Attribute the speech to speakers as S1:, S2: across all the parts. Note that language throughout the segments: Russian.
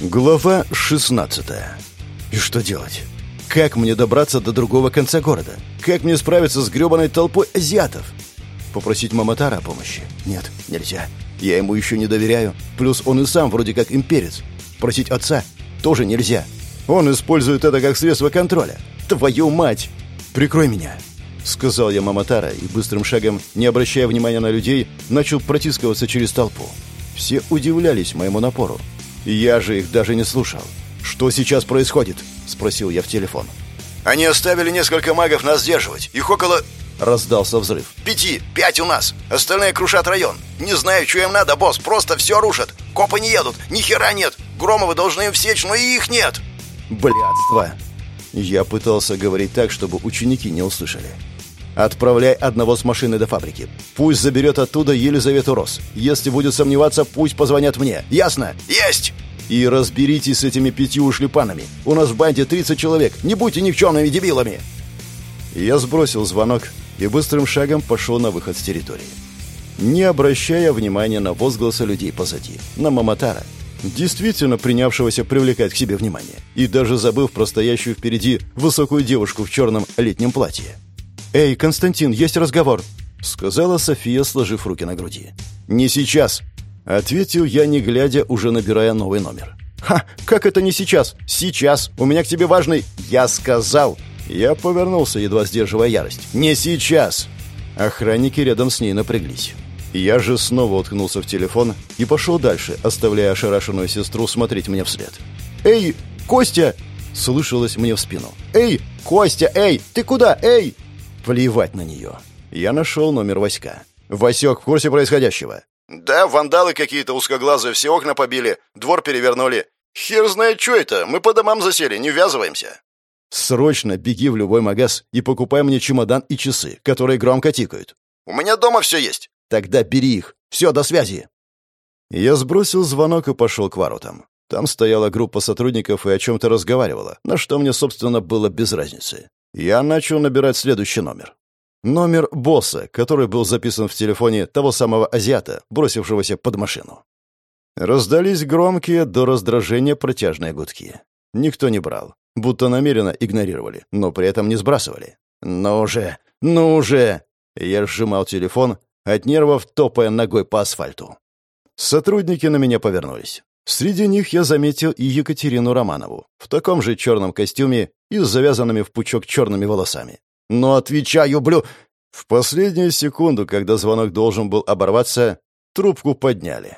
S1: Глава 16 И что делать? Как мне добраться до другого конца города? Как мне справиться с гребаной толпой азиатов? Попросить Маматара о помощи? Нет, нельзя. Я ему еще не доверяю. Плюс он и сам вроде как имперец. Просить отца тоже нельзя. Он использует это как средство контроля. Твою мать! Прикрой меня!» Сказал я Маматара и быстрым шагом, не обращая внимания на людей, начал протискиваться через толпу. Все удивлялись моему напору. Я же их даже не слушал. «Что сейчас происходит?» — спросил я в телефон.
S2: «Они оставили несколько магов нас сдерживать. Их около...»
S1: Раздался взрыв.
S2: «Пяти! Пять у нас! Остальные крушат район! Не знаю, что им надо, босс, просто все рушат! Копы не едут! Ни хера нет! Громовы должны им всечь, но и их нет!»
S1: «Блядство!» Я пытался говорить так, чтобы ученики не услышали. «Отправляй одного с машины до фабрики. Пусть заберет оттуда Елизавету Рос. Если будет сомневаться, пусть позвонят мне. Ясно?»
S2: «Есть!»
S1: «И разберитесь с этими пятью шлепанами. У нас в банде 30 человек. Не будьте никчемными дебилами!» Я сбросил звонок и быстрым шагом пошел на выход с территории. Не обращая внимания на возгласы людей позади, на Маматара, действительно принявшегося привлекать к себе внимание, и даже забыв про стоящую впереди высокую девушку в черном летнем платье. «Эй, Константин, есть разговор!» — сказала София, сложив руки на груди. «Не сейчас!» — ответил я, не глядя, уже набирая новый номер. «Ха! Как это не сейчас? Сейчас! У меня к тебе важный...» «Я сказал!» Я повернулся, едва сдерживая ярость. «Не сейчас!» Охранники рядом с ней напряглись. Я же снова уткнулся в телефон и пошел дальше, оставляя ошарашенную сестру смотреть мне вслед. «Эй, Костя!» — слышалось мне в спину. «Эй, Костя, эй, ты куда, эй?» Плевать на нее. Я нашел номер Васька. «Васек, в курсе происходящего?»
S2: «Да, вандалы какие-то узкоглазые, все окна побили, двор перевернули. Хер знает, что это, мы по домам засели, не ввязываемся».
S1: «Срочно беги в любой магаз и покупай мне чемодан и часы, которые громко тикают».
S2: «У меня дома все есть».
S1: «Тогда бери их. Все, до связи». Я сбросил звонок и пошел к воротам. Там стояла группа сотрудников и о чем-то разговаривала, на что мне, собственно, было без разницы. Я начал набирать следующий номер. Номер босса, который был записан в телефоне того самого азиата, бросившегося под машину. Раздались громкие до раздражения протяжные гудки. Никто не брал, будто намеренно игнорировали, но при этом не сбрасывали. «Ну уже! Ну уже!» Я сжимал телефон, от нервов топая ногой по асфальту. Сотрудники на меня повернулись. Среди них я заметил и Екатерину Романову в таком же черном костюме и с завязанными в пучок черными волосами. Но отвечаю, блю... В последнюю секунду, когда звонок должен был оборваться, трубку подняли.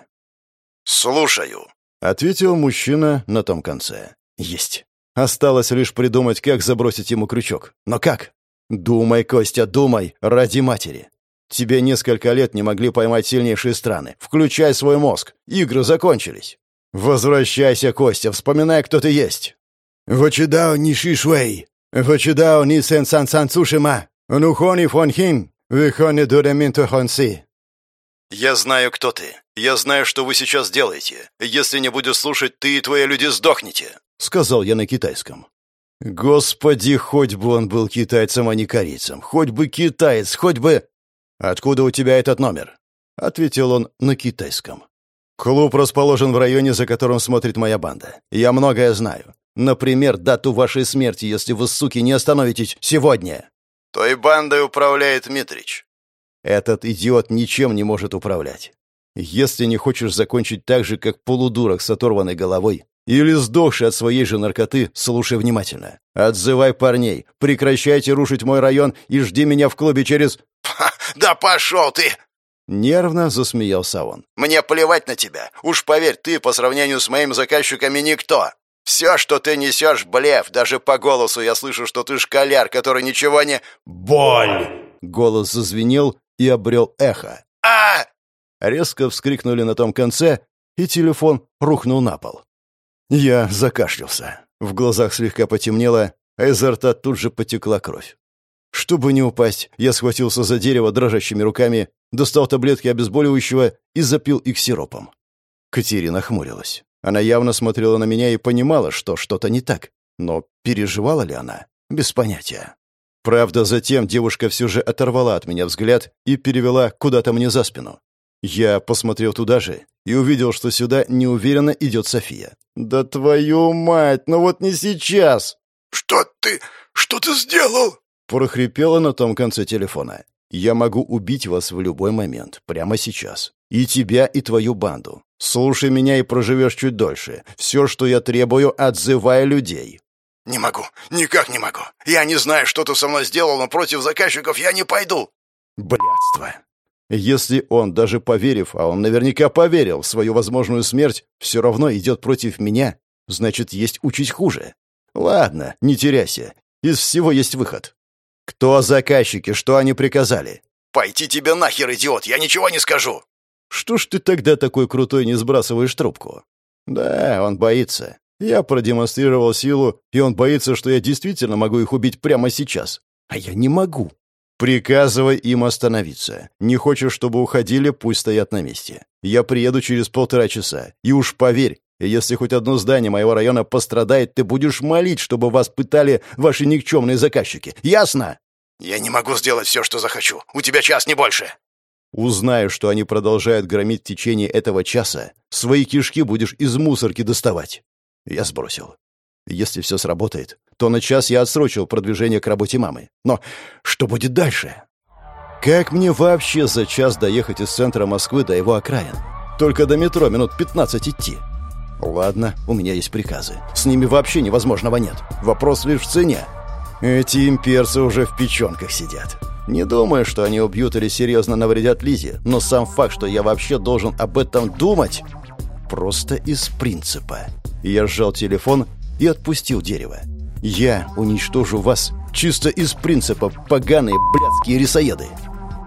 S2: «Слушаю», —
S1: ответил мужчина на том конце. «Есть. Осталось лишь придумать, как забросить ему крючок. Но как? Думай, Костя, думай, ради матери. Тебе несколько лет не могли поймать сильнейшие страны. Включай свой мозг. Игры закончились. Возвращайся, Костя, вспоминай, кто ты есть. Вочидао ни шишвей. Вочидао ни сен сан сан цушима. Нухони фон хин. Вихони дуреминто хонси.
S2: «Я знаю, кто ты. Я знаю, что вы сейчас делаете. Если не будешь слушать, ты и твои люди сдохнете», —
S1: сказал я на китайском. «Господи, хоть бы он был китайцем, а не корейцем. Хоть бы китаец, хоть бы...» «Откуда у тебя этот номер?» — ответил он на китайском. «Клуб расположен в районе, за которым смотрит моя банда. Я многое знаю. Например, дату вашей смерти, если вы, суки, не остановитесь сегодня».
S2: «Той бандой управляет Митрич».
S1: «Этот идиот ничем не может управлять. Если не хочешь закончить так же, как полудурок с оторванной головой, или сдохший от своей же наркоты, слушай внимательно. Отзывай парней, прекращайте рушить мой район и жди меня в клубе через...»
S2: «Да пошел ты!»
S1: Нервно засмеялся он.
S2: «Мне плевать на тебя. Уж поверь, ты по сравнению с моими заказчиками никто. Все, что ты несешь, блеф. Даже по голосу я слышу, что ты школяр, который ничего не...»
S1: «Боль!» Голос зазвенел и обрел эхо.
S2: а
S1: Резко вскрикнули на том конце, и телефон рухнул на пол. Я закашлялся. В глазах слегка потемнело, а изо рта тут же потекла кровь. Чтобы не упасть, я схватился за дерево дрожащими руками, достал таблетки обезболивающего и запил их сиропом. Катерина хмурилась. Она явно смотрела на меня и понимала, что что-то не так. Но переживала ли она? Без понятия. Правда, затем девушка все же оторвала от меня взгляд и перевела куда-то мне за спину. Я посмотрел туда же и увидел, что сюда неуверенно идет София. «Да твою мать, ну вот не сейчас!»
S2: «Что ты... что ты сделал?»
S1: прохрипела на том конце телефона. «Я могу убить вас в любой момент, прямо сейчас. И тебя, и твою банду. Слушай меня и проживешь чуть дольше. Все, что я требую, отзывай людей».
S2: «Не могу, никак не могу. Я не знаю, что ты со мной сделал, но против заказчиков я не пойду».
S1: Блядство. Если он, даже поверив, а он наверняка поверил в свою возможную смерть, все равно идет против меня, значит, есть учить хуже. Ладно, не теряйся. Из всего есть выход. Кто заказчики, что они приказали?
S2: Пойти тебе нахер, идиот, я ничего не скажу.
S1: Что ж ты тогда такой крутой не сбрасываешь трубку? Да, он боится. Я продемонстрировал силу, и он боится, что я действительно могу их убить прямо сейчас. А я не могу. Приказывай им остановиться. Не хочешь, чтобы уходили, пусть стоят на месте. Я приеду через полтора часа. И уж поверь, если хоть одно здание моего района пострадает, ты будешь молить, чтобы вас пытали ваши никчемные заказчики. Ясно?
S2: Я не могу сделать все, что захочу. У тебя час, не больше.
S1: Узнаю, что они продолжают громить в течение этого часа, свои кишки будешь из мусорки доставать. Я сбросил. Если все сработает, то на час я отсрочил продвижение к работе мамы. Но что будет дальше? Как мне вообще за час доехать из центра Москвы до его окраин? Только до метро минут 15 идти. Ладно, у меня есть приказы. С ними вообще невозможного нет. Вопрос лишь в цене. Эти имперцы уже в печенках сидят. Не думаю, что они убьют или серьезно навредят Лизе, но сам факт, что я вообще должен об этом думать, просто из принципа. Я сжал телефон и отпустил дерево. Я уничтожу вас чисто из принципа, поганые блядские рисоеды.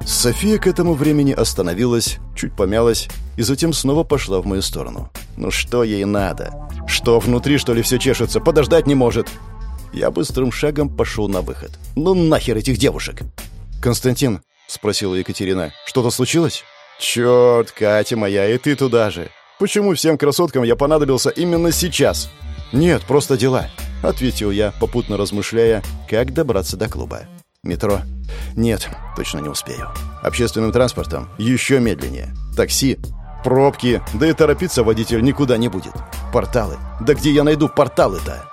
S1: София к этому времени остановилась, чуть помялась и затем снова пошла в мою сторону. Ну что ей надо? Что, внутри, что ли, все чешется? Подождать не может. Я быстрым шагом пошел на выход. Ну нахер этих девушек? «Константин», — спросила Екатерина, — «что-то случилось?» «Черт, Катя моя, и ты туда же. Почему всем красоткам я понадобился именно сейчас?» «Нет, просто дела», — ответил я, попутно размышляя, как добраться до клуба. «Метро?» «Нет, точно не успею. Общественным транспортом? Еще медленнее. Такси? Пробки? Да и торопиться водитель никуда не будет. Порталы? Да где я найду порталы-то?»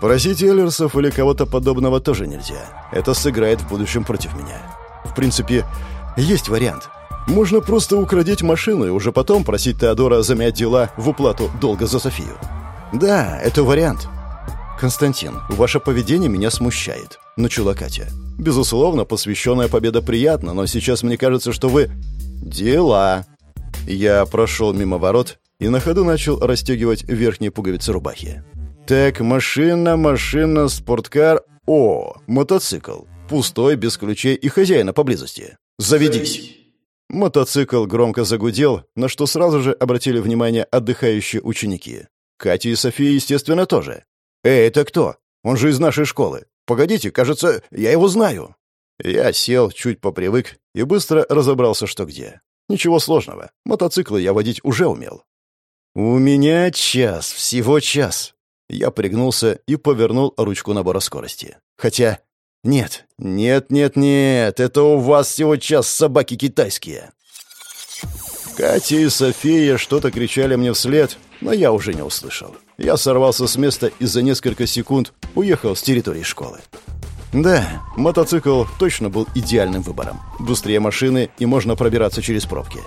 S1: Просить Эллерсов или кого-то подобного тоже нельзя. Это сыграет в будущем против меня. В принципе, есть вариант. Можно просто украдеть машину и уже потом просить Теодора замять дела в уплату долга за Софию. Да, это вариант. Константин, ваше поведение меня смущает. Начала Катя. Безусловно, посвященная победа приятна, но сейчас мне кажется, что вы... Дела. Я прошел мимо ворот и на ходу начал расстегивать верхние пуговицы рубахи. Так, машина, машина, спорткар. О, мотоцикл. Пустой, без ключей и хозяина поблизости. Заведись. Мотоцикл громко загудел, на что сразу же обратили внимание отдыхающие ученики. Катя и София, естественно, тоже. «Эй, это кто? Он же из нашей школы. Погодите, кажется, я его знаю». Я сел, чуть попривык и быстро разобрался, что где. Ничего сложного. Мотоциклы я водить уже умел. «У меня час, всего час. Я пригнулся и повернул ручку набора скорости. Хотя... Нет, нет, нет, нет, это у вас всего час собаки китайские. Катя и София что-то кричали мне вслед, но я уже не услышал. Я сорвался с места и за несколько секунд уехал с территории школы. Да, мотоцикл точно был идеальным выбором. Быстрее машины и можно пробираться через пробки.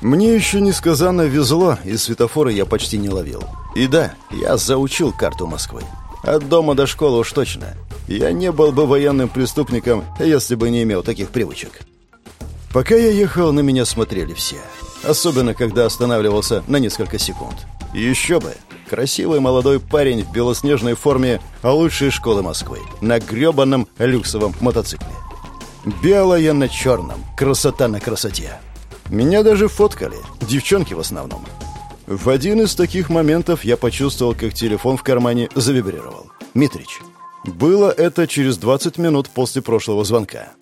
S1: Мне еще несказанно везло, и светофоры я почти не ловил. И да, я заучил карту Москвы. От дома до школы уж точно. Я не был бы военным преступником, если бы не имел таких привычек. Пока я ехал, на меня смотрели все. Особенно, когда останавливался на несколько секунд. Еще бы! Красивый молодой парень в белоснежной форме лучшей школы Москвы на гребаном люксовом мотоцикле. Белое на черном, красота на красоте. Меня даже фоткали, девчонки в основном. В один из таких моментов я почувствовал, как телефон в кармане завибрировал. «Митрич». Было это через 20 минут после прошлого звонка.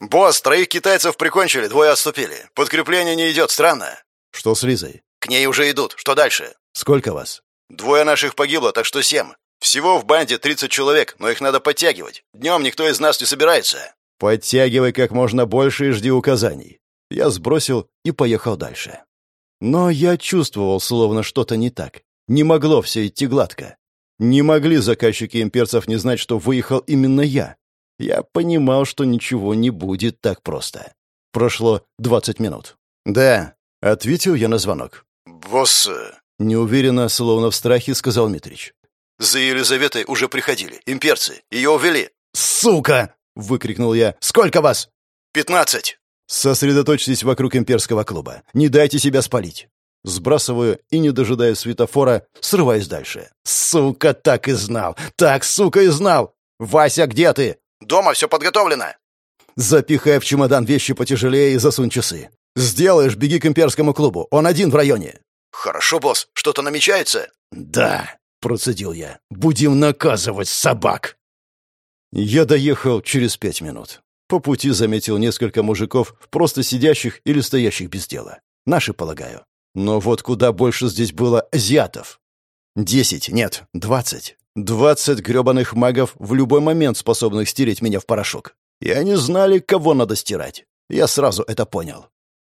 S2: «Босс, троих китайцев прикончили, двое отступили. Подкрепление не идет, странно».
S1: «Что с Лизой?»
S2: «К ней уже идут. Что дальше?»
S1: «Сколько вас?»
S2: «Двое наших погибло, так что семь. Всего в банде 30 человек, но их надо подтягивать. Днем никто из нас не собирается».
S1: «Подтягивай как можно больше и жди указаний. Я сбросил и поехал дальше. Но я чувствовал, словно что-то не так. Не могло все идти гладко. Не могли заказчики имперцев не знать, что выехал именно я. Я понимал, что ничего не будет так просто. Прошло двадцать минут. «Да», — ответил я на звонок.
S2: «Босс...»
S1: — неуверенно, словно в страхе, сказал Митрич.
S2: «За Елизаветой уже приходили. Имперцы. Ее увели».
S1: «Сука!» — выкрикнул я. «Сколько вас?»
S2: «Пятнадцать».
S1: Сосредоточьтесь вокруг имперского клуба. Не дайте себя спалить. Сбрасываю и, не дожидаясь светофора, срываюсь дальше. Сука, так и знал! Так, сука, и знал! Вася, где ты?
S2: Дома все подготовлено.
S1: Запихай в чемодан вещи потяжелее и засунь часы. Сделаешь, беги к имперскому клубу. Он один в районе.
S2: Хорошо, босс. Что-то намечается?
S1: Да, процедил я. Будем наказывать собак. Я доехал через пять минут. По пути заметил несколько мужиков, просто сидящих или стоящих без дела. Наши, полагаю. Но вот куда больше здесь было азиатов. Десять, нет, двадцать. Двадцать гребаных магов в любой момент способных стереть меня в порошок. И они знали, кого надо стирать. Я сразу это понял.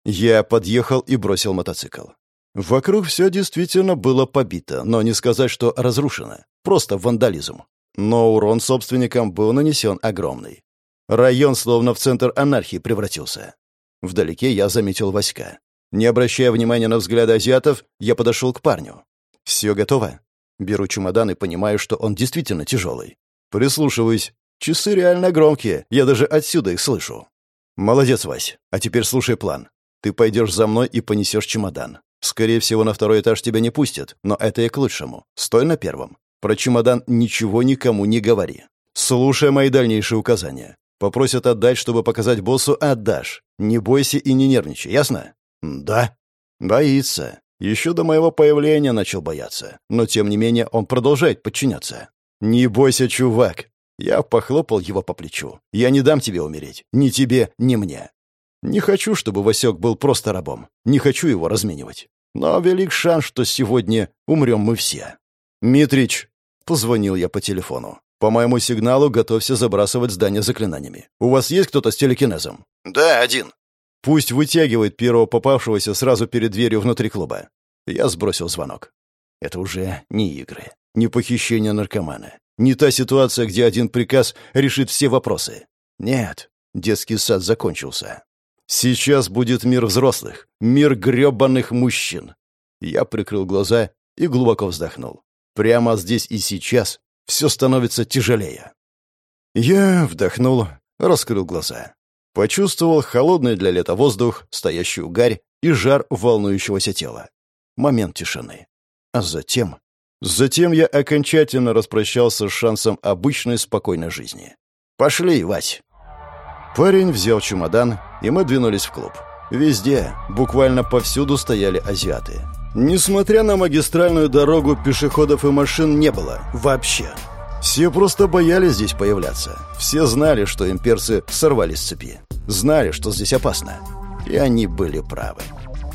S1: Я подъехал и бросил мотоцикл. Вокруг все действительно было побито, но не сказать, что разрушено. Просто вандализм. Но урон собственникам был нанесен огромный. Район словно в центр анархии превратился. Вдалеке я заметил Васька. Не обращая внимания на взгляды азиатов, я подошел к парню. «Все готово?» Беру чемодан и понимаю, что он действительно тяжелый. Прислушиваюсь. Часы реально громкие, я даже отсюда их слышу. «Молодец, Вась. А теперь слушай план. Ты пойдешь за мной и понесешь чемодан. Скорее всего, на второй этаж тебя не пустят, но это и к лучшему. Стой на первом. Про чемодан ничего никому не говори. Слушай мои дальнейшие указания. Попросят отдать, чтобы показать боссу, отдашь. Не бойся и не нервничай, ясно? Да. Боится. Еще до моего появления начал бояться. Но, тем не менее, он продолжает подчиняться. Не бойся, чувак. Я похлопал его по плечу. Я не дам тебе умереть. Ни тебе, ни мне. Не хочу, чтобы Васек был просто рабом. Не хочу его разменивать. Но велик шанс, что сегодня умрем мы все. «Митрич!» — позвонил я по телефону. По моему сигналу готовься забрасывать здание заклинаниями. У вас есть кто-то с телекинезом?
S2: Да, один.
S1: Пусть вытягивает первого попавшегося сразу перед дверью внутри клуба. Я сбросил звонок. Это уже не игры, не похищение наркомана, не та ситуация, где один приказ решит все вопросы. Нет, детский сад закончился. Сейчас будет мир взрослых, мир грёбаных мужчин. Я прикрыл глаза и глубоко вздохнул. Прямо здесь и сейчас все становится тяжелее. Я вдохнул, раскрыл глаза. Почувствовал холодный для лета воздух, стоящую гарь и жар волнующегося тела. Момент тишины. А затем... Затем я окончательно распрощался с шансом обычной спокойной жизни. «Пошли, Вась!» Парень взял чемодан, и мы двинулись в клуб. Везде, буквально повсюду стояли азиаты. Несмотря на магистральную дорогу, пешеходов и машин не было. Вообще. Все просто боялись здесь появляться. Все знали, что имперцы сорвались с цепи. Знали, что здесь опасно. И они были правы.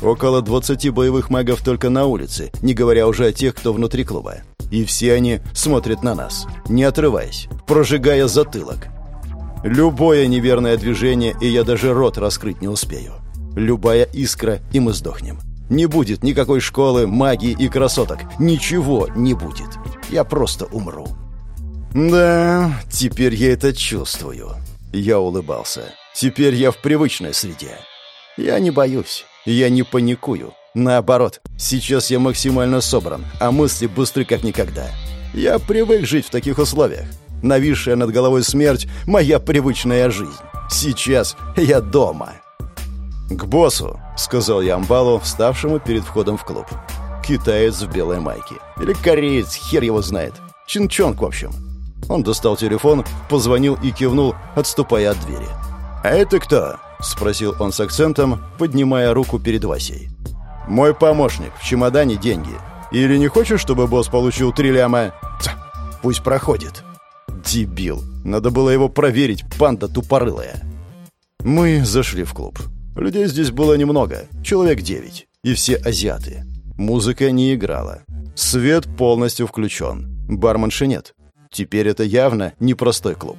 S1: Около 20 боевых магов только на улице, не говоря уже о тех, кто внутри клуба. И все они смотрят на нас, не отрываясь, прожигая затылок. Любое неверное движение, и я даже рот раскрыть не успею. Любая искра, и мы сдохнем. Не будет никакой школы, магии и красоток. Ничего не будет. Я просто умру. Да, теперь я это чувствую. Я улыбался. Теперь я в привычной среде. Я не боюсь. Я не паникую. Наоборот, сейчас я максимально собран, а мысли быстры как никогда. Я привык жить в таких условиях. Нависшая над головой смерть — моя привычная жизнь. Сейчас я дома. «К боссу», — сказал я Амбалу, вставшему перед входом в клуб. Китаец в белой майке. Или кореец, хер его знает. Чинчонг, в общем. Он достал телефон, позвонил и кивнул, отступая от двери. «А это кто?» — спросил он с акцентом, поднимая руку перед Васей. «Мой помощник. В чемодане деньги. Или не хочешь, чтобы босс получил три ляма?» Ца, «Пусть проходит». «Дебил. Надо было его проверить, панда тупорылая». Мы зашли в клуб. Людей здесь было немного, человек девять, и все азиаты. Музыка не играла. Свет полностью включен. Барменши нет. Теперь это явно непростой клуб.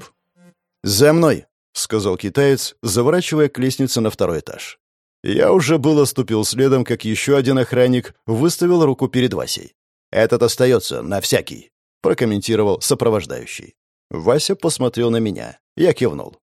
S1: «За мной!» — сказал китаец, заворачивая к лестнице на второй этаж. Я уже было ступил следом, как еще один охранник выставил руку перед Васей. «Этот остается, на всякий», — прокомментировал сопровождающий. Вася посмотрел на меня. Я кивнул.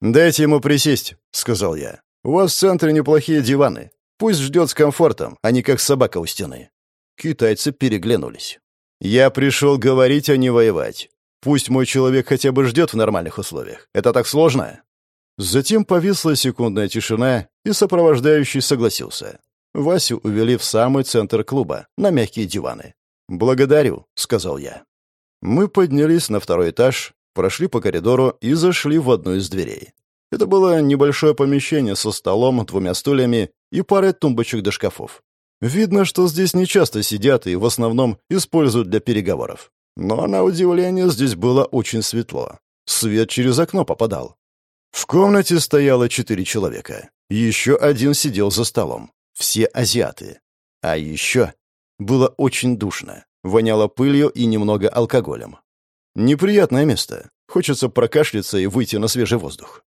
S1: «Дайте ему присесть», — сказал я. «У вас в центре неплохие диваны. Пусть ждет с комфортом, а не как собака у стены». Китайцы переглянулись. «Я пришел говорить, а не воевать. Пусть мой человек хотя бы ждет в нормальных условиях. Это так сложно?» Затем повисла секундная тишина, и сопровождающий согласился. Васю увели в самый центр клуба, на мягкие диваны. «Благодарю», — сказал я. Мы поднялись на второй этаж, прошли по коридору и зашли в одну из дверей. Это было небольшое помещение со столом, двумя стульями и парой тумбочек до шкафов. Видно, что здесь нечасто сидят и в основном используют для переговоров. Но, на удивление, здесь было очень светло. Свет через окно попадал. В комнате стояло четыре человека. Еще один сидел за столом. Все азиаты. А еще было очень душно. Воняло пылью и немного алкоголем. Неприятное место. Хочется прокашляться и выйти на свежий воздух.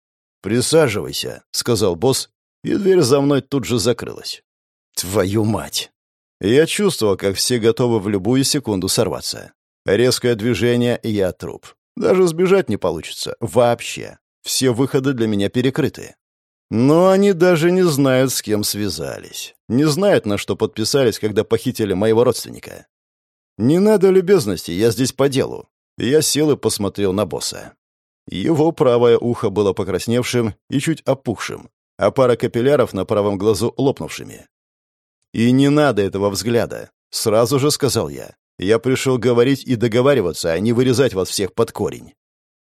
S1: «Присаживайся», — сказал босс, и дверь за мной тут же закрылась. «Твою мать!» Я чувствовал, как все готовы в любую секунду сорваться. Резкое движение, и я труп. Даже сбежать не получится. Вообще. Все выходы для меня перекрыты. Но они даже не знают, с кем связались. Не знают, на что подписались, когда похитили моего родственника. Не надо любезности, я здесь по делу. Я сел и посмотрел на босса. Его правое ухо было покрасневшим и чуть опухшим, а пара капилляров на правом глазу лопнувшими. «И не надо этого взгляда», — сразу же сказал я. «Я пришел говорить и договариваться, а не вырезать вас всех под корень».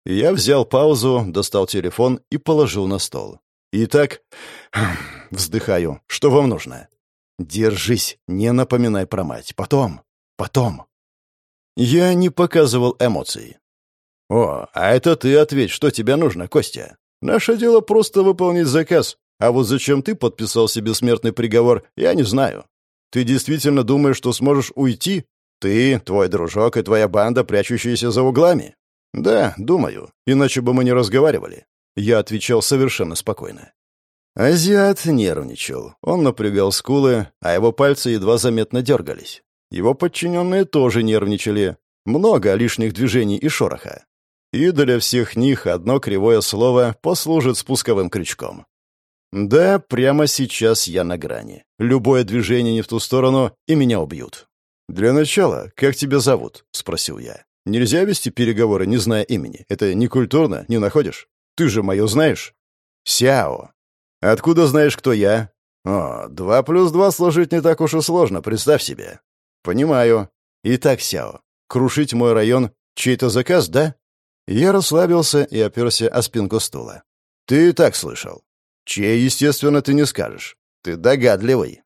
S1: Я взял паузу, достал телефон и положил на стол. «Итак...» Вздыхаю. «Что вам нужно?» «Держись, не напоминай про мать. Потом, потом...» Я не показывал эмоций. «О, а это ты ответь, что тебе нужно, Костя. Наше дело просто выполнить заказ, а вот зачем ты подписал себе смертный приговор, я не знаю. Ты действительно думаешь, что сможешь уйти? Ты, твой дружок и твоя банда, прячущиеся за углами? «Да, думаю. Иначе бы мы не разговаривали». Я отвечал совершенно спокойно. Азиат нервничал. Он напрягал скулы, а его пальцы едва заметно дергались. Его подчиненные тоже нервничали. Много лишних движений и шороха. И для всех них одно кривое слово послужит спусковым крючком. Да, прямо сейчас я на грани. Любое движение не в ту сторону, и меня убьют. «Для начала, как тебя зовут?» — спросил я. Нельзя вести переговоры, не зная имени. Это не культурно, не находишь? Ты же мое знаешь. Сяо. Откуда знаешь, кто я? О, два плюс два сложить не так уж и сложно, представь себе. Понимаю. Итак, Сяо, крушить мой район — чей-то заказ, да? Я расслабился и оперся о спинку стула. Ты и так слышал. Чей, естественно, ты не скажешь. Ты догадливый.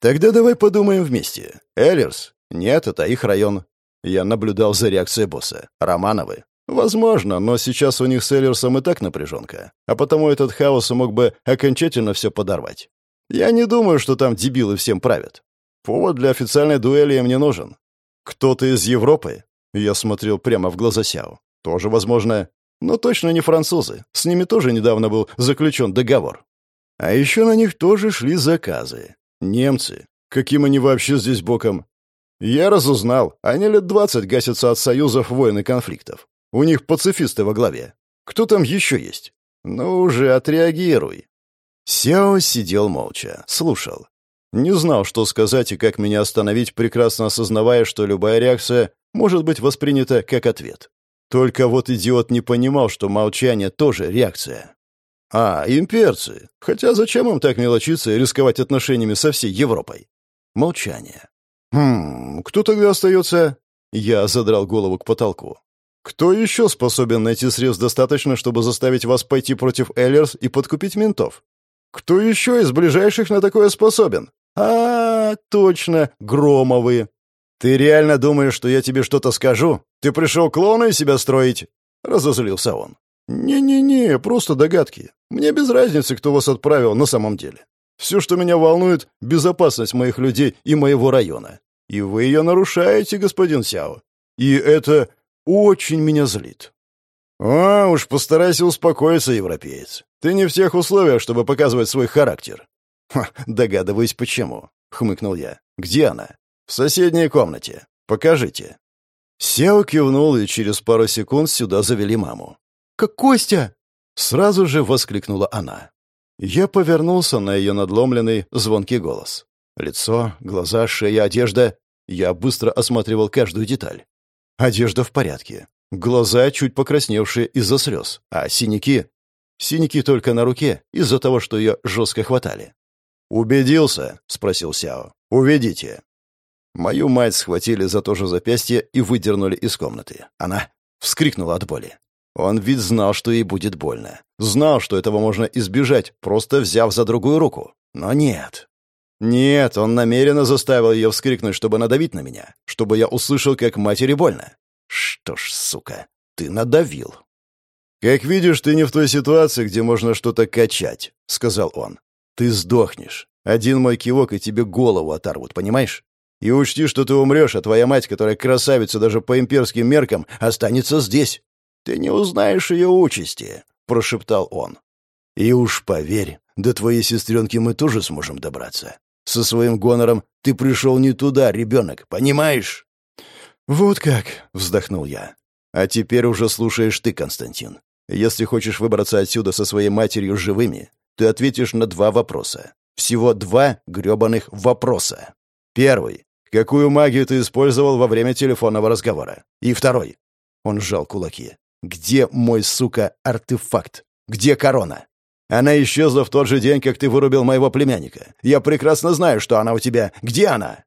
S1: Тогда давай подумаем вместе. Эллерс? Нет, это их район. Я наблюдал за реакцией босса. Романовы. Возможно, но сейчас у них с Эллерсом и так напряженка, а потому этот хаос мог бы окончательно все подорвать. Я не думаю, что там дебилы всем правят. Повод для официальной дуэли им не нужен. Кто-то из Европы? Я смотрел прямо в глаза Сяо. Тоже возможно. Но точно не французы. С ними тоже недавно был заключен договор. А еще на них тоже шли заказы. Немцы. Каким они вообще здесь боком? Я разузнал. Они лет двадцать гасятся от союзов войн и конфликтов. У них пацифисты во главе. Кто там еще есть? Ну уже отреагируй. Сяо сидел молча, слушал. Не знал, что сказать и как меня остановить, прекрасно осознавая, что любая реакция может быть воспринята как ответ. Только вот идиот не понимал, что молчание тоже реакция. А, имперцы. Хотя зачем им так мелочиться и рисковать отношениями со всей Европой? Молчание. «Хм, кто тогда остается?» Я задрал голову к потолку. «Кто еще способен найти средств достаточно, чтобы заставить вас пойти против Эллерс и подкупить ментов? Кто еще из ближайших на такое способен? А, точно, Громовы. Ты реально думаешь, что я тебе что-то скажу? Ты пришел клоуна из себя строить?» Разозлился он. «Не-не-не, просто догадки. Мне без разницы, кто вас отправил на самом деле. Все, что меня волнует, — безопасность моих людей и моего района. И вы ее нарушаете, господин Сяо. И это очень меня злит. А, уж постарайся успокоиться, европеец. Ты не в тех условиях, чтобы показывать свой характер. Ха, догадываюсь, почему. Хмыкнул я. Где она? В соседней комнате. Покажите. Сяо кивнул, и через пару секунд сюда завели маму. «Как Костя!» Сразу же воскликнула она. Я повернулся на ее надломленный, звонкий голос. Лицо, глаза, шея, одежда. Я быстро осматривал каждую деталь. Одежда в порядке. Глаза чуть покрасневшие из-за слез. А синяки? Синяки только на руке, из-за того, что ее жестко хватали. «Убедился?» — спросил Сяо. «Уведите». Мою мать схватили за то же запястье и выдернули из комнаты. Она вскрикнула от боли. Он ведь знал, что ей будет больно. Знал, что этого можно избежать, просто взяв за другую руку. Но нет. Нет, он намеренно заставил ее вскрикнуть, чтобы надавить на меня, чтобы я услышал, как матери больно. Что ж, сука, ты надавил. «Как видишь, ты не в той ситуации, где можно что-то качать», — сказал он. «Ты сдохнешь. Один мой кивок, и тебе голову оторвут, понимаешь? И учти, что ты умрешь, а твоя мать, которая красавица даже по имперским меркам, останется здесь. Ты не узнаешь ее участи», — прошептал он. «И уж поверь, до твоей сестренки мы тоже сможем добраться. Со своим гонором ты пришел не туда, ребенок, понимаешь?» «Вот как», — вздохнул я. «А теперь уже слушаешь ты, Константин. Если хочешь выбраться отсюда со своей матерью живыми, ты ответишь на два вопроса. Всего два грёбаных вопроса. Первый. Какую магию ты использовал во время телефонного разговора? И второй. Он сжал кулаки. Где мой, сука, артефакт? Где корона? Она исчезла в тот же день, как ты вырубил моего племянника. Я прекрасно знаю, что она у тебя. Где она?»